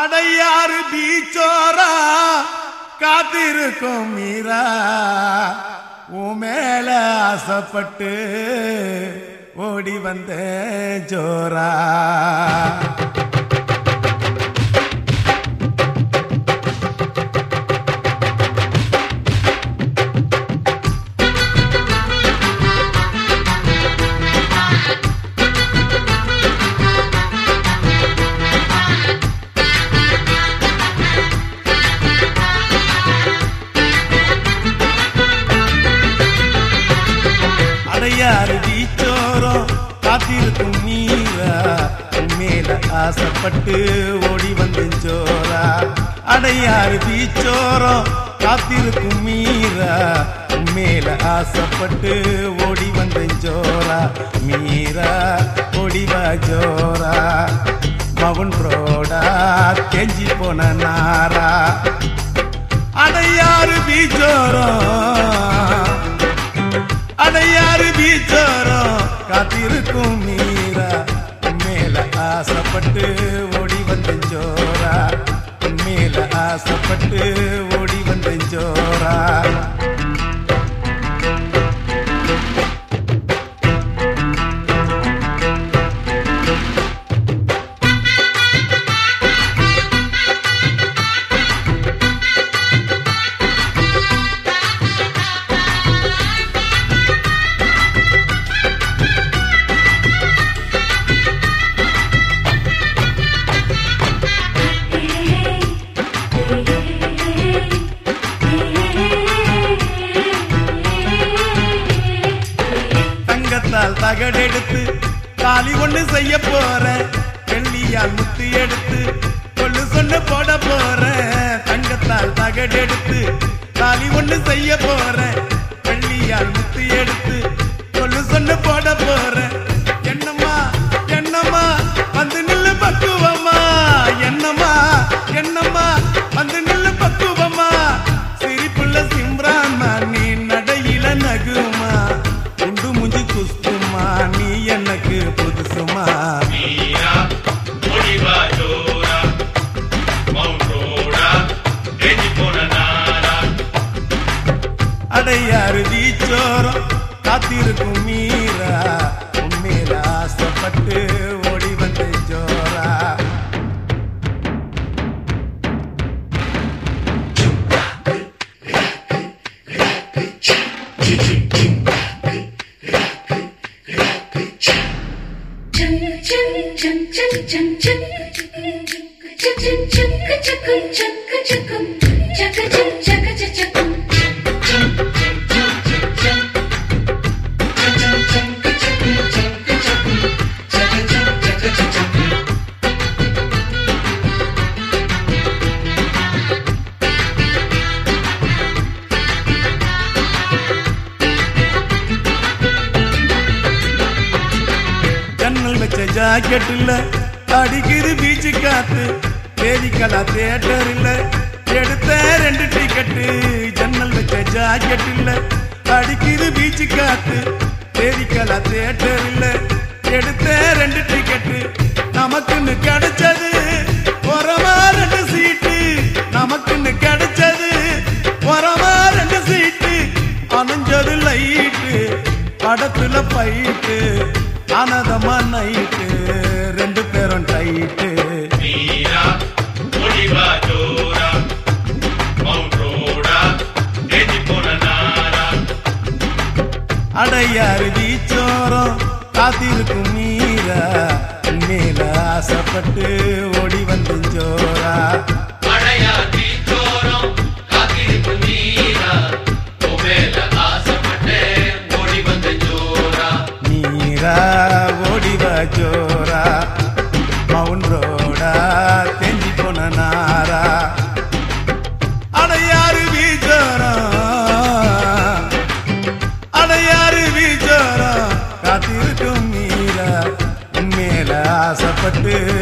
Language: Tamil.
அடையாறு பீச்சோரா காத்திருக்கும் மீரா. உமேல மேல ஆசைப்பட்டு ஓடி வந்த ஜோரா. அடையாறு வீச்சோரோ? காத்திருக்கும் மீரா மேல ஆசைப்பட்டு ஓடி வந்த ஜோரா. அடையாறு வீச்சோரோ? காத்திருக்கும் மீரா மேல ஆசைப்பட்டு ஓடி வந்த ஜோரா. மீரா ஓடிவா ஜோரா. மவுன் ரோடா கெஞ்சி போன நாரா. அடையாறு பீச்சோரம் அடையாறு காத்திருக்கும் மீரா. மேல ஆசைப்பட்டு ஓடி வந்த ஜோரா. மேல ஆசைப்பட்டு ஓடி வந்த ஜோரா. தங்கத்தால் தகடெடுத்து காலி ஒண்ணு செய்ய போற வெள்ளியால் முத்து எடுத்து கொள்ளு சொன்ன போட போற. தங்கத்தால் தகடெடுத்து காலி ஒண்ணு செய்ய போற அடையாறு தீச்சோரம் காத்திருக்கும் மீரா உண்மையில ஆசைப்பட்டு ஓடி வந்த ஜோரா ஜன்னல் வச்ச ஜாக்கெட்டுல அடிக்குது பீச்சு காத்து. தேதிக்கலா தியேட்டர்ல எடுத்த ரெண்டு டிக்கெட்டு ஜன்னல் வச்ச ஜாக்கெட்டுல அடிக்குது பீச்சு காத்து. தேதிக்கலா தியேட்டர்ல எடுத்த ரெண்டு டிக்கெட்டு நமக்குன்னு கிடைச்சது. உரமா ரெண்டு சீட்டு நமக்குன்னு கிடைச்சது. உரமா ரெண்டு சீட்டு அணைஞ்சது லைட்டு படத்துல பைட்டு அனதமா நைட்டு ரெண்டு பேரும் டைட்டு நாரா அடையாறு தீச்சோரம் காத்திருக்கும் மீரா மேல ஆசைப்பட்டு ஓடி வந்து ஜோரா. ஜோரா மவுன் ரோடா தெஞ்சி போன நாரா. அடையாறு பீச்சோரம் அடையாறு பீச்சோரம் காத்திருக்கும் மீரா மேல ஆசைப்பட்டு ஓடி வந்த ஜோரா மேல ஆசைப்பட்டு